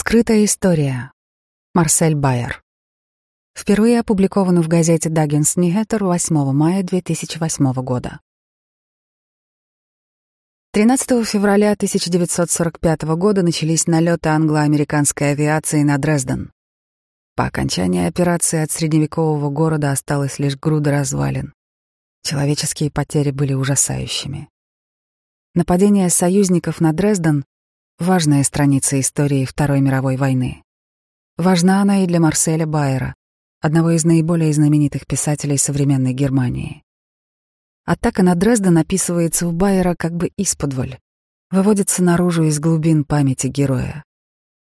Скрытая история. Марсель Байер. Впервые опубликовано в газете «Даггинс Нигетер» 8 мая 2008 года. 13 февраля 1945 года начались налеты англо-американской авиации на Дрезден. По окончании операции от средневекового города осталась лишь груда развалин. Человеческие потери были ужасающими. Нападение союзников на Дрезден — важная страница истории Второй мировой войны. Важна она и для Марселя Байера, одного из наиболее знаменитых писателей современной Германии. Атака на Дрезден описывается у Байера как бы исподволь, выводится наружу из глубин памяти героя.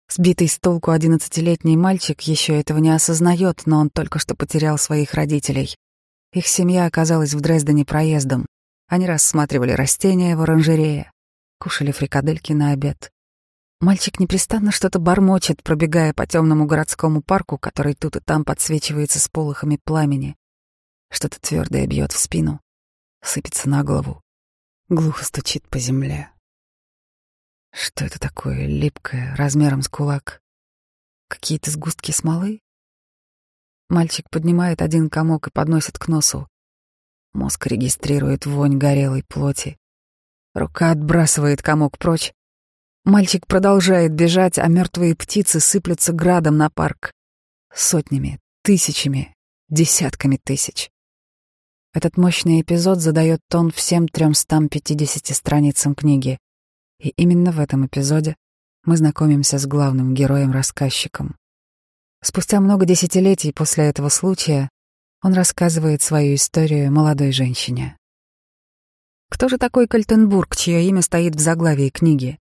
Сбитый с толку одиннадцатилетний мальчик еще этого не осознает, но он только что потерял своих родителей. Их семья оказалась в Дрездене проездом. Они рассматривали растения в оранжерее, кушали фрикадельки на обед. Мальчик непрестанно что-то бормочет, пробегая по темному городскому парку, который тут и там подсвечивается с полохами пламени. Что-то твердое бьет в спину, сыпется на голову, глухо стучит по земле. Что это такое липкое, размером с кулак? Какие-то сгустки смолы? Мальчик поднимает один комок и подносит к носу. Мозг регистрирует вонь горелой плоти. Рука отбрасывает комок прочь. Мальчик продолжает бежать, а мертвые птицы сыплются градом на парк. Сотнями, тысячами, десятками тысяч. Этот мощный эпизод задает тон всем 350 страницам книги. И именно в этом эпизоде мы знакомимся с главным героем-рассказчиком. Спустя много десятилетий после этого случая он рассказывает свою историю молодой женщине. Кто же такой Кальтенбург, чье имя стоит в заглавии книги?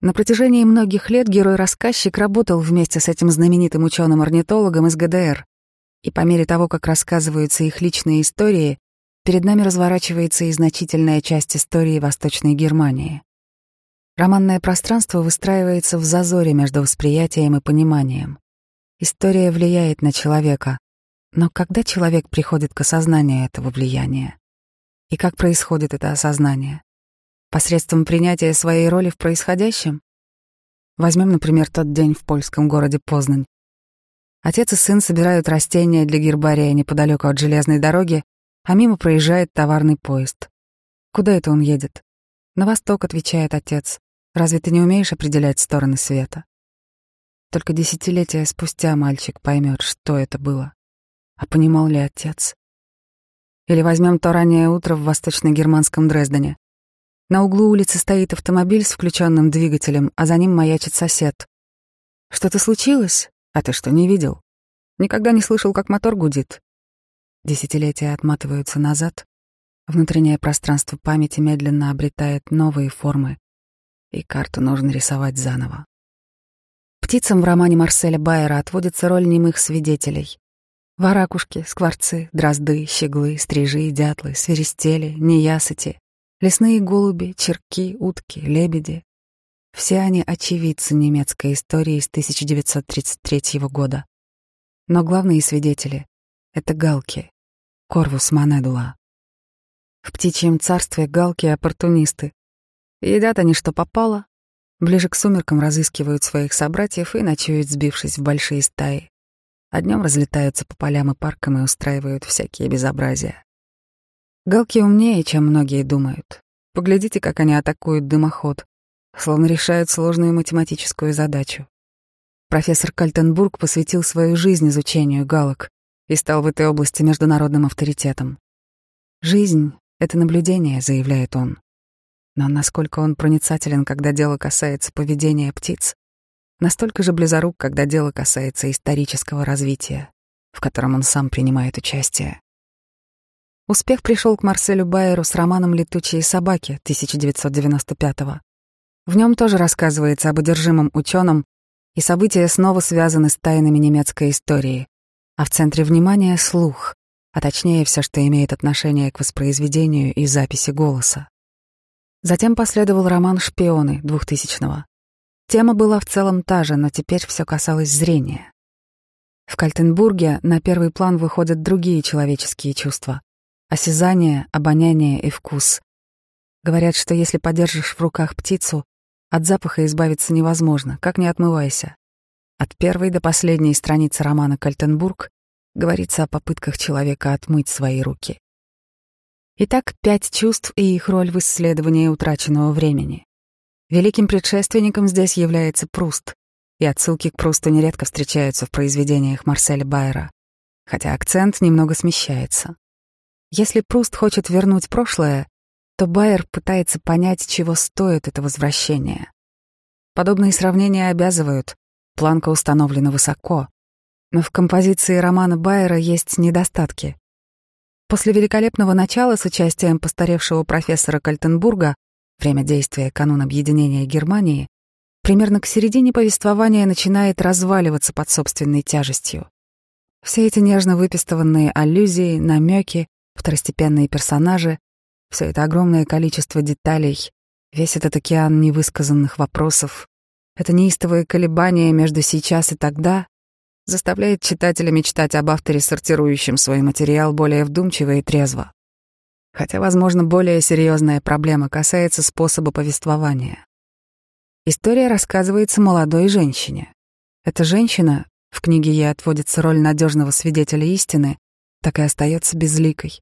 На протяжении многих лет герой-рассказчик работал вместе с этим знаменитым ученым-орнитологом из ГДР, и по мере того, как рассказываются их личные истории, перед нами разворачивается и значительная часть истории Восточной Германии. Романное пространство выстраивается в зазоре между восприятием и пониманием. История влияет на человека, но когда человек приходит к осознанию этого влияния? И как происходит это осознание? Посредством принятия своей роли в происходящем? Возьмем, например, тот день в польском городе Познань. Отец и сын собирают растения для гербария неподалеку от железной дороги, а мимо проезжает товарный поезд. Куда это он едет? На восток, отвечает отец. Разве ты не умеешь определять стороны света? Только десятилетия спустя мальчик поймет, что это было. А понимал ли отец? Или возьмем то раннее утро в восточно-германском Дрездене. На углу улицы стоит автомобиль с включенным двигателем, а за ним маячит сосед. Что-то случилось? А ты что, не видел? Никогда не слышал, как мотор гудит? Десятилетия отматываются назад. Внутреннее пространство памяти медленно обретает новые формы, и карту нужно рисовать заново. Птицам в романе Марселя Байера отводится роль немых свидетелей. Варакушки, скворцы, дрозды, щеглы, стрижи, дятлы, свиристели, неясыти, лесные голуби, черки, утки, лебеди. Все они очевидцы немецкой истории с 1933 года. Но главные свидетели — это галки, корвус манедула. В птичьем царстве галки — оппортунисты. Едят они что попало, ближе к сумеркам разыскивают своих собратьев и ночуют, сбившись в большие стаи а днем разлетаются по полям и паркам и устраивают всякие безобразия. Галки умнее, чем многие думают. Поглядите, как они атакуют дымоход, словно решают сложную математическую задачу. Профессор Кальтенбург посвятил свою жизнь изучению галок и стал в этой области международным авторитетом. «Жизнь — это наблюдение», — заявляет он. Но насколько он проницателен, когда дело касается поведения птиц, настолько же близорук, когда дело касается исторического развития, в котором он сам принимает участие. Успех пришел к Марселю Байеру с романом «Летучие собаки» 1995-го. В нем тоже рассказывается об одержимом ученом, и события снова связаны с тайнами немецкой истории, а в центре внимания — слух, а точнее все, что имеет отношение к воспроизведению и записи голоса. Затем последовал роман «Шпионы» 2000-го. Тема была в целом та же, но теперь все касалось зрения. В Кальтенбурге на первый план выходят другие человеческие чувства — осязание, обоняние и вкус. Говорят, что если подержишь в руках птицу, От запаха избавиться невозможно, как не отмывайся. От первой до последней страницы романа «Кальтенбург» говорится о попытках человека отмыть свои руки. Итак, пять чувств и их роль в исследовании утраченного времени. Великим предшественником здесь является Пруст, и отсылки к Прусту нередко встречаются в произведениях Марселя Байера, хотя акцент немного смещается. Если Пруст хочет вернуть прошлое, то Байер пытается понять, чего стоит это возвращение. Подобные сравнения обязывают, планка установлена высоко, но в композиции романа Байера есть недостатки. После великолепного начала с участием постаревшего профессора Кальтенбурга время действия канун объединения Германии, примерно к середине повествования начинает разваливаться под собственной тяжестью. Все эти нежно выпистыванные аллюзии, намеки, второстепенные персонажи, все это огромное количество деталей, весь этот океан невысказанных вопросов, это неистовое колебание между сейчас и тогда заставляет читателя мечтать об авторе, сортирующем свой материал более вдумчиво и трезво. Хотя, возможно, более серьезная проблема касается способа повествования. История рассказывается молодой женщине. Эта женщина, в книге ей отводится роль надежного свидетеля истины, так и остается безликой.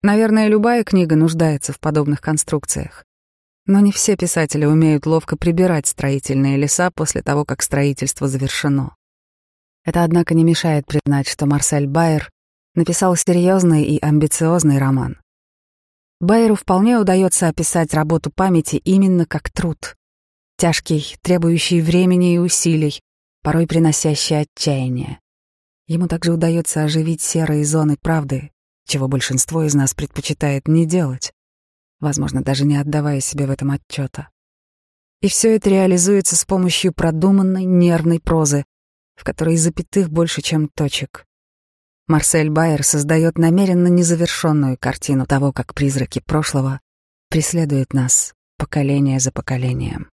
Наверное, любая книга нуждается в подобных конструкциях. Но не все писатели умеют ловко прибирать строительные леса после того, как строительство завершено. Это, однако, не мешает признать, что Марсель Байер написал серьезный и амбициозный роман. Байеру вполне удается описать работу памяти именно как труд. Тяжкий, требующий времени и усилий, порой приносящий отчаяние. Ему также удается оживить серые зоны правды, чего большинство из нас предпочитает не делать, возможно, даже не отдавая себе в этом отчета. И все это реализуется с помощью продуманной нервной прозы, в которой запятых больше, чем точек. Марсель Байер создает намеренно незавершенную картину того, как призраки прошлого преследуют нас поколение за поколением.